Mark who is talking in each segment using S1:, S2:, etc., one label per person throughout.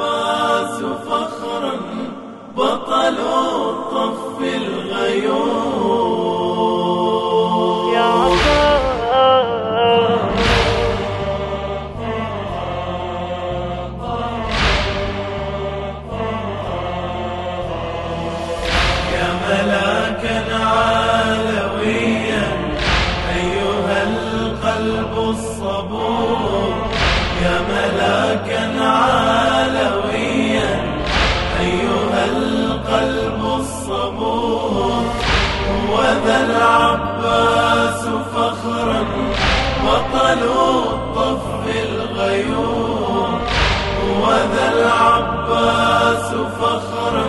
S1: العباس فخرا بطل الطف الغيور يا عباس. يا ملاكا بطل الطف الغيور وذا العباس فخرا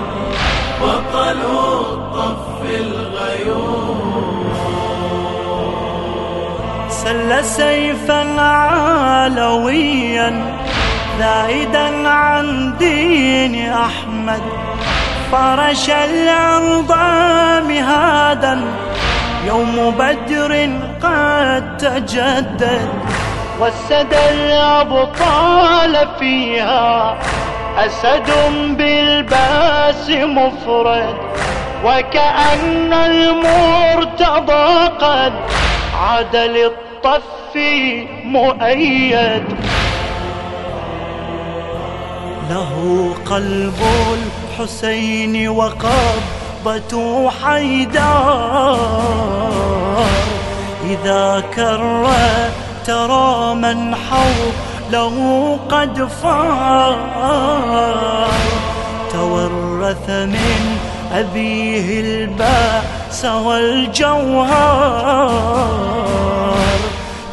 S1: بطل الطف الغيور
S2: سل سيفا علويا زائدا عن دين أحمد فرش الأرض مهادا يوم بدر قد تجدد وسد الأبطال فيها أسد بالباس مفرد وكأن المرتضى قد عاد للطف مؤيد. له قلب الحسين وقبضة حيدار إذا كر ترى من حوله قد فار. تورث من أبيه البأس والجوهر.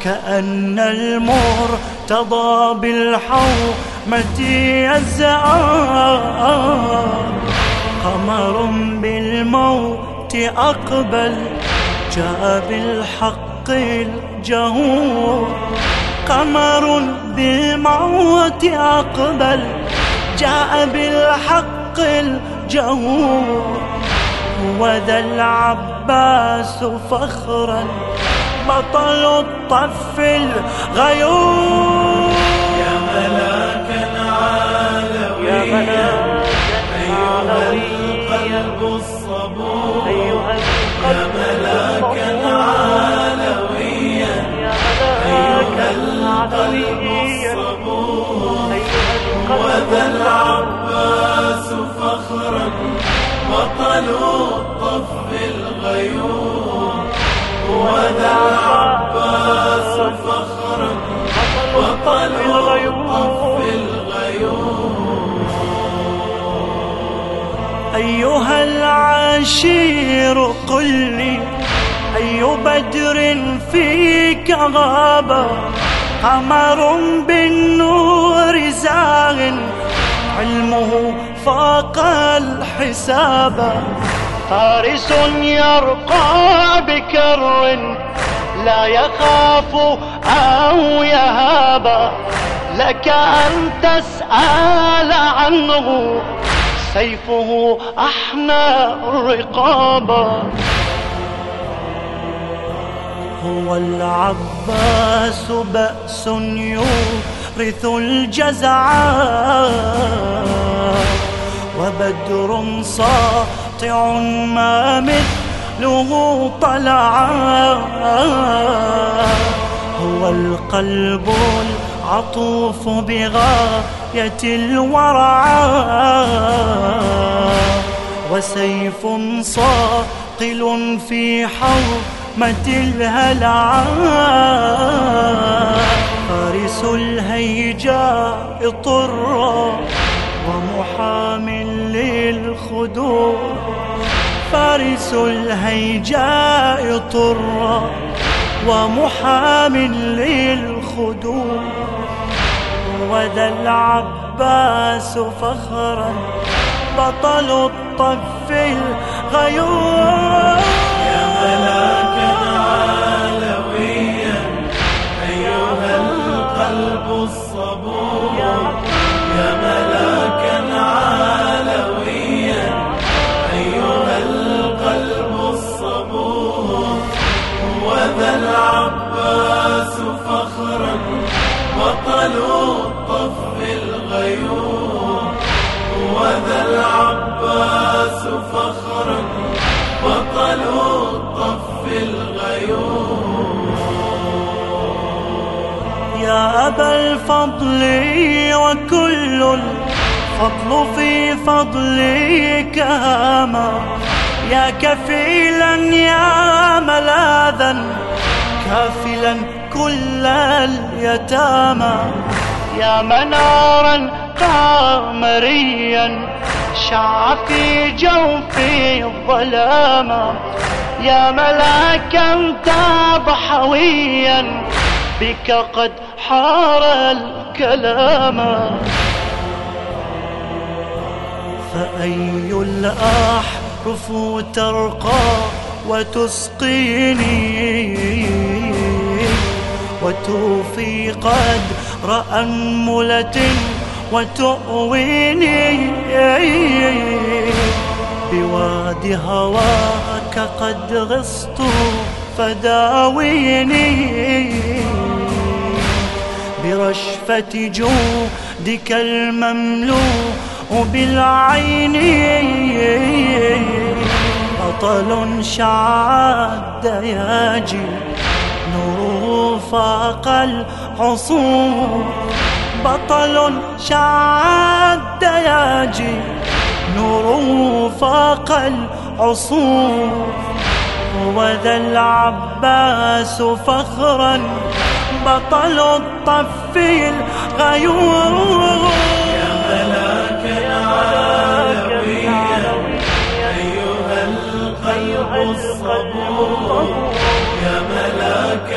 S2: كأن المرتضى بالحومة يزعر. قمر بالموت أقبل جاء بالحق الجهور. قمر بالموت أقبل جاء بالحق الجهور. هو ذا العباس فخرا بطل الطف الغيور.
S1: فخرا بطل الطف الغيور وذا العباس فخرا بطل الطف الغيور
S2: أيها العشير قل لي أي بدر فيك غاب قمر بالنور زاغ علمه فاق الحساب. فارس يرقى بكر لا يخاف أو يهاب. لك أن تسأل عنه سيفه أحنى الرقابة هو العباس بأس يورث الجزع. وبدر ساطع ما مثله طلع. هو القلب العطوف بغاية الورع. وسيف صاقل في حومة الهلع. فارس الهيجاء طرا ومحام للخدور فارس الهيجاء طرا ومحام للخدور وذا العباس فخرا بطل الطف الغيور.
S1: بطل الطف الغيور وذا العباس فخرا بطل الطف الغيور
S2: يا أبا الفضل وكل الفضل في فضلك هاما يا كفيلا يا ملاذا كافلا كل اليتامى يا منارا قمريا شع في جوفي الظلام يا ملاكا تضحويا بك قد حار الكلام فأي الأحرف ترقى وتسقيني وتوفي قد رأى ملة وتؤويني. بوادي هواك قد غصت فداويني. برشفة جودك المملوء بالعين. بطل شعد ياجي نور فاق العصور بطل شعد ياجي نور فاق العصور هو ذا العباس فخرا بطل الطف الغيور.
S1: يا ملاك العالمية أيها القلب الصبور. يا ملاك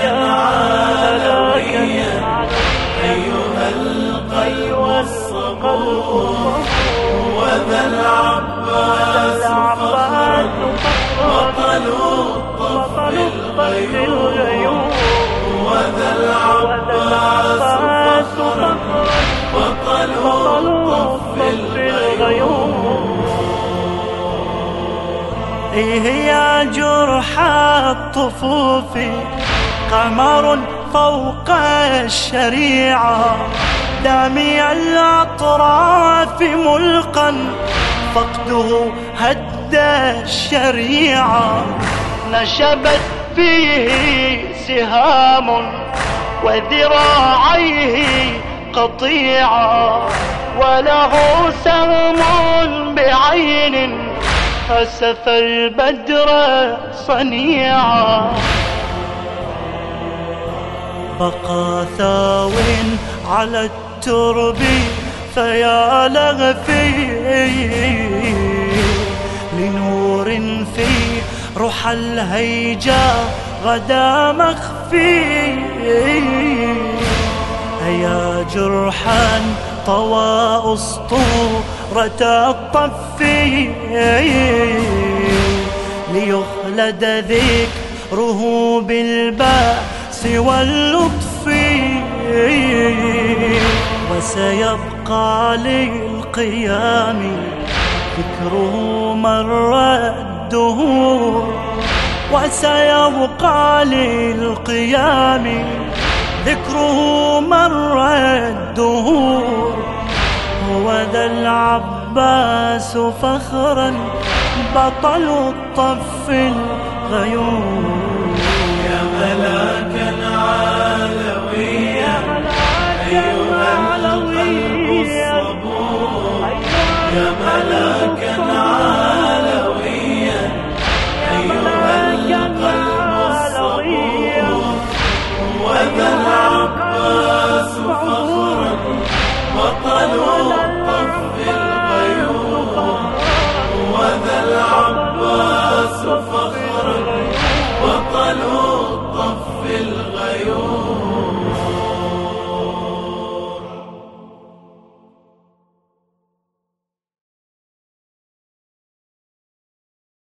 S1: وذا العباس بطل الطف الغيور وذا العباس بطل الطف الغيور
S2: إيه جرح الطفوف قمر فوق الشريعة دامي الأطراف ملقا فقده هد الشريعة. نشبت فيه سهام وذراعيه قطيعة وله سهم بعين خسف البدر صنيعا بقى ثاو على الترب فيا لغفي. لنور في روح الهيجا غدا مخفي. هيا جرحا طوى أسطورة الطف ليخلد ذكره بالبأس واللطف. وسيبقى للقيام ذكره مر الدهور. وسيبقى للقيام ذكره مر الدهور. هو ذا العباس فخرا بطل الطف الغيور.
S1: العلوية يا ملاك علويا